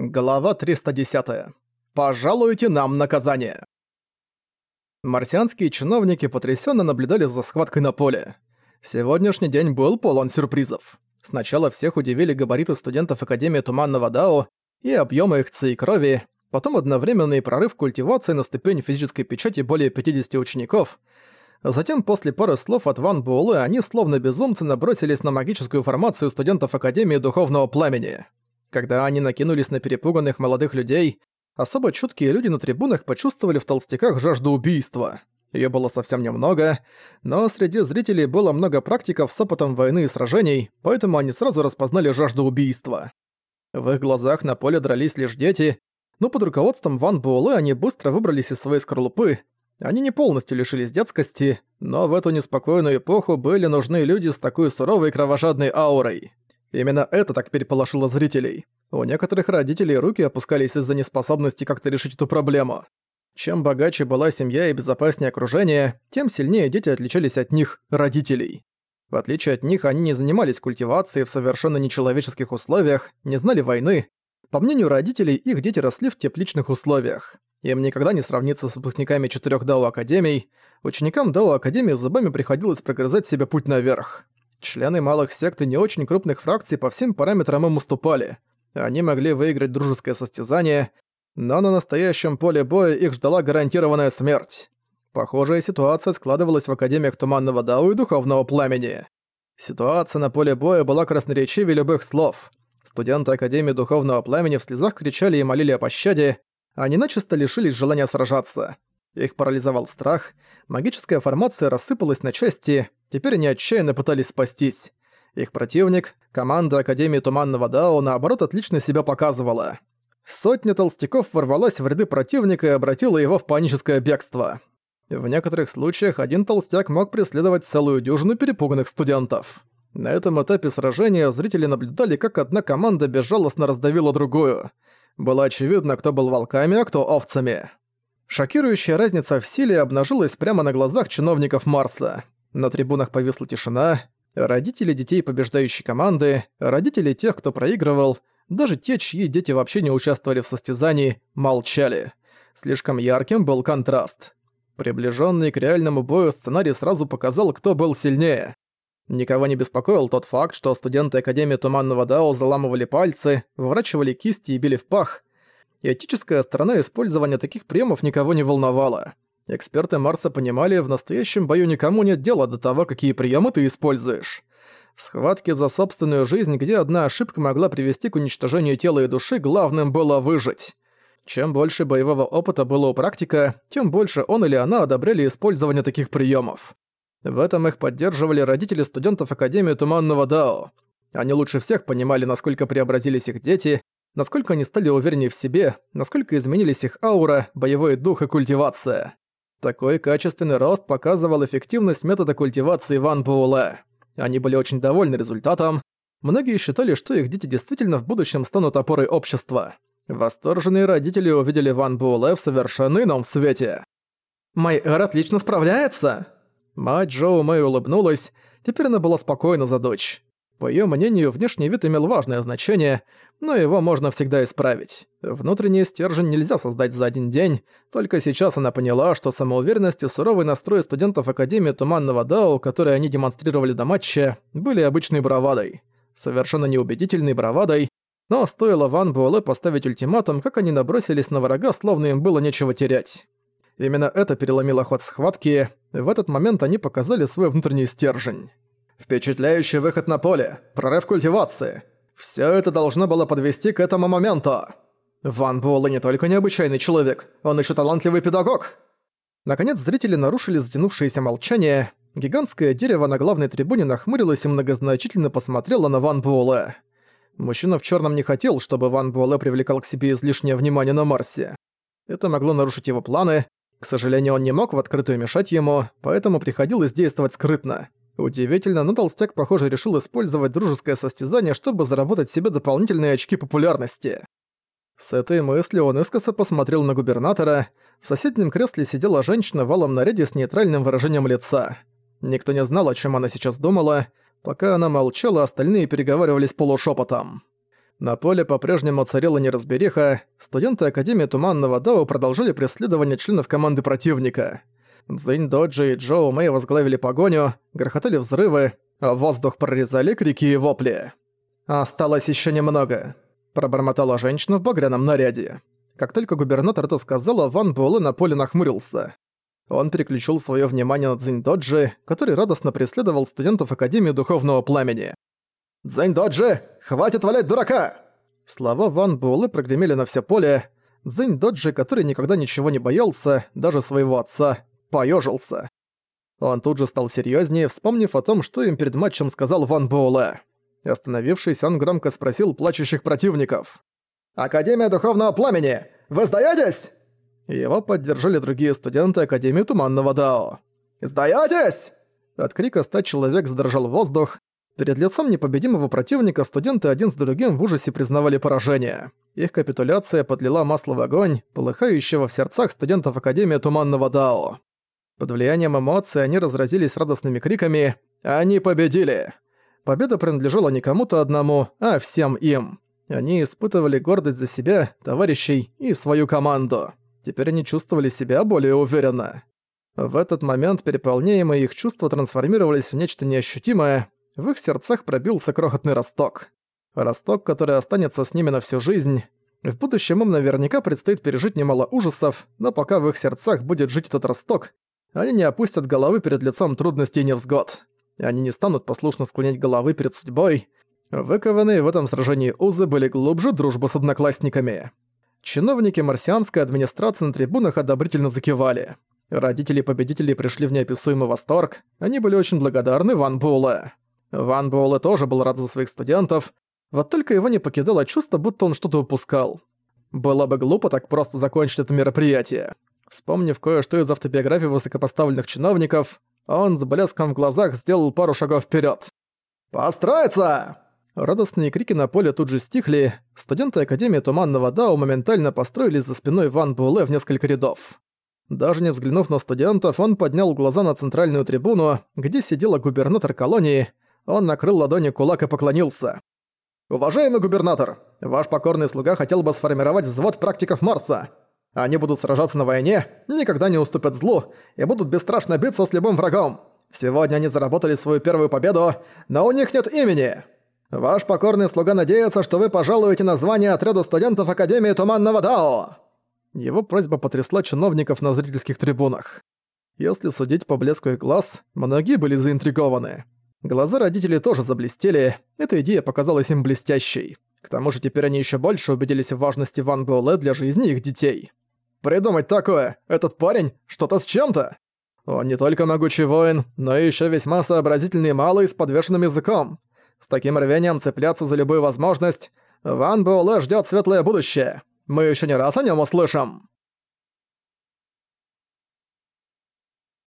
Глава 310. Пожалуйте нам наказание. Марсианские чиновники потрясенно наблюдали за схваткой на поле. Сегодняшний день был полон сюрпризов. Сначала всех удивили габариты студентов Академии Туманного Дао и объемы их ци и крови, потом одновременный прорыв культивации на ступень физической печати более 50 учеников. Затем, после пары слов от Ван Буэлэ, они словно безумцы набросились на магическую формацию студентов Академии Духовного Пламени. Когда они накинулись на перепуганных молодых людей, особо чуткие люди на трибунах почувствовали в толстяках жажду убийства. Её было совсем немного, но среди зрителей было много практиков с опытом войны и сражений, поэтому они сразу распознали жажду убийства. В их глазах на поле дрались лишь дети, но под руководством Ван Буэлэ они быстро выбрались из своей скорлупы. Они не полностью лишились детскости, но в эту неспокойную эпоху были нужны люди с такой суровой кровожадной аурой. Именно это так переполошило зрителей. У некоторых родителей руки опускались из-за неспособности как-то решить эту проблему. Чем богаче была семья и безопаснее окружение, тем сильнее дети отличались от них, родителей. В отличие от них, они не занимались культивацией в совершенно нечеловеческих условиях, не знали войны. По мнению родителей, их дети росли в тепличных условиях. Им никогда не сравниться с выпускниками четырех Дао Академий. Ученикам Дао Академии зубами приходилось прогрызать себе путь наверх. Члены малых сект и не очень крупных фракций по всем параметрам им уступали. Они могли выиграть дружеское состязание, но на настоящем поле боя их ждала гарантированная смерть. Похожая ситуация складывалась в Академиях Туманного Дау и Духовного Пламени. Ситуация на поле боя была красноречивее любых слов. Студенты Академии Духовного Пламени в слезах кричали и молили о пощаде, они начисто лишились желания сражаться. Их парализовал страх, магическая формация рассыпалась на части, теперь они отчаянно пытались спастись. Их противник, команда Академии Туманного Дао, наоборот, отлично себя показывала. Сотня толстяков ворвалась в ряды противника и обратила его в паническое бегство. В некоторых случаях один толстяк мог преследовать целую дюжину перепуганных студентов. На этом этапе сражения зрители наблюдали, как одна команда безжалостно раздавила другую. Было очевидно, кто был волками, а кто овцами. Шокирующая разница в силе обнажилась прямо на глазах чиновников Марса. На трибунах повисла тишина. Родители детей побеждающей команды, родители тех, кто проигрывал, даже те, чьи дети вообще не участвовали в состязании, молчали. Слишком ярким был контраст. Приближенный к реальному бою сценарий сразу показал, кто был сильнее. Никого не беспокоил тот факт, что студенты Академии Туманного Дао заламывали пальцы, выворачивали кисти и били в пах, Этическая сторона использования таких приемов никого не волновала. Эксперты Марса понимали, в настоящем бою никому нет дела до того, какие приемы ты используешь. В схватке за собственную жизнь, где одна ошибка могла привести к уничтожению тела и души, главным было выжить. Чем больше боевого опыта было у практика, тем больше он или она одобряли использование таких приемов. В этом их поддерживали родители студентов Академии Туманного Дао. Они лучше всех понимали, насколько преобразились их дети, насколько они стали увереннее в себе, насколько изменились их аура, боевой дух и культивация. Такой качественный рост показывал эффективность метода культивации Ван Буэлэ. Они были очень довольны результатом. Многие считали, что их дети действительно в будущем станут опорой общества. Восторженные родители увидели Ван Буэлэ в совершенно ином свете. «Майэр отлично справляется!» Мать Джоу Мэй улыбнулась, теперь она была спокойна за дочь. По её мнению, внешний вид имел важное значение, но его можно всегда исправить. Внутренний стержень нельзя создать за один день, только сейчас она поняла, что самоуверенность и суровый настрой студентов Академии Туманного Дао, которые они демонстрировали до матча, были обычной бравадой. Совершенно неубедительной бравадой, но стоило Ван Буэлэ поставить ультиматум, как они набросились на врага, словно им было нечего терять. Именно это переломило ход схватки, в этот момент они показали свой внутренний стержень. Впечатляющий выход на поле, прорыв культивации. Все это должно было подвести к этому моменту. Ван Буэлэ не только необычайный человек, он еще талантливый педагог. Наконец зрители нарушили затянувшееся молчание. Гигантское дерево на главной трибуне нахмурилось и многозначительно посмотрело на Ван Буэлэ. Мужчина в черном не хотел, чтобы Ван Буэлэ привлекал к себе излишнее внимание на Марсе. Это могло нарушить его планы. К сожалению, он не мог в открытую мешать ему, поэтому приходилось действовать скрытно. Удивительно, но толстяк, похоже, решил использовать дружеское состязание, чтобы заработать себе дополнительные очки популярности. С этой мыслью он искоса посмотрел на губернатора. В соседнем кресле сидела женщина в алом наряде с нейтральным выражением лица. Никто не знал, о чем она сейчас думала. Пока она молчала, остальные переговаривались полушепотом. На поле по-прежнему царила неразбериха, студенты Академии Туманного Дао продолжали преследование членов команды противника. Цзинь Доджи и Джоу Мэй возглавили погоню, грохотали взрывы, а воздух прорезали крики и вопли. «Осталось еще немного», – пробормотала женщина в багряном наряде. Как только губернатор это сказала, Ван Буэлэ на поле нахмурился. Он переключил свое внимание на Цзинь Доджи, который радостно преследовал студентов Академии Духовного Пламени. «Дзэнь Доджи, хватит валять дурака!» Слова Ван Буэлэ прогремели на все поле. Дзэнь Доджи, который никогда ничего не боялся, даже своего отца, поёжился. Он тут же стал серьёзнее, вспомнив о том, что им перед матчем сказал Ван Буэлэ. Остановившись, он громко спросил плачущих противников. «Академия Духовного Пламени! Вы сдаётесь?» Его поддержали другие студенты Академии Туманного Дао. «Сдаётесь?» От крика ста человек задрожал воздух, Перед лицом непобедимого противника студенты один с другим в ужасе признавали поражение. Их капитуляция подлила масло в огонь, полыхающего в сердцах студентов Академии Туманного Дао. Под влиянием эмоций они разразились радостными криками «Они победили!». Победа принадлежала не кому-то одному, а всем им. Они испытывали гордость за себя, товарищей и свою команду. Теперь они чувствовали себя более уверенно. В этот момент переполняемые их чувства трансформировались в нечто неощутимое, в их сердцах пробился крохотный росток. Росток, который останется с ними на всю жизнь. В будущем им наверняка предстоит пережить немало ужасов, но пока в их сердцах будет жить этот росток, они не опустят головы перед лицом трудностей и невзгод. Они не станут послушно склонять головы перед судьбой. Выкованные в этом сражении узы были глубже дружбы с одноклассниками. Чиновники марсианской администрации на трибунах одобрительно закивали. Родители победителей пришли в неописуемый восторг, они были очень благодарны Ван Буэлэ. Ван Буэлэ тоже был рад за своих студентов, вот только его не покидало чувство, будто он что-то упускал. Было бы глупо так просто закончить это мероприятие. Вспомнив кое-что из автобиографии высокопоставленных чиновников, он с блеском в глазах сделал пару шагов вперед. «Построиться!» Радостные крики на поле тут же стихли, студенты Академии Туманного Дао моментально построились за спиной Ван Буэлэ в несколько рядов. Даже не взглянув на студентов, он поднял глаза на центральную трибуну, где сидела губернатор колонии, он накрыл ладони кулак и поклонился. «Уважаемый губернатор, ваш покорный слуга хотел бы сформировать взвод практиков Марса. Они будут сражаться на войне, никогда не уступят злу и будут бесстрашно биться с любым врагом. Сегодня они заработали свою первую победу, но у них нет имени. Ваш покорный слуга надеется, что вы пожалуете название отряду студентов Академии Туманного Дао». Его просьба потрясла чиновников на зрительских трибунах. Если судить по блеску их глаз, многие были заинтригованы. Глаза родителей тоже заблестели, эта идея показалась им блестящей. К тому же теперь они еще больше убедились в важности Ван Буэлэ для жизни их детей. «Придумать такое! Этот парень что-то с чем-то!» Он не только могучий воин, но и еще весьма сообразительный малый с подвешенным языком. С таким рвением цепляться за любую возможность, Ван Буэлэ ждет светлое будущее. Мы еще не раз о нем услышим.